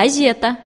газета.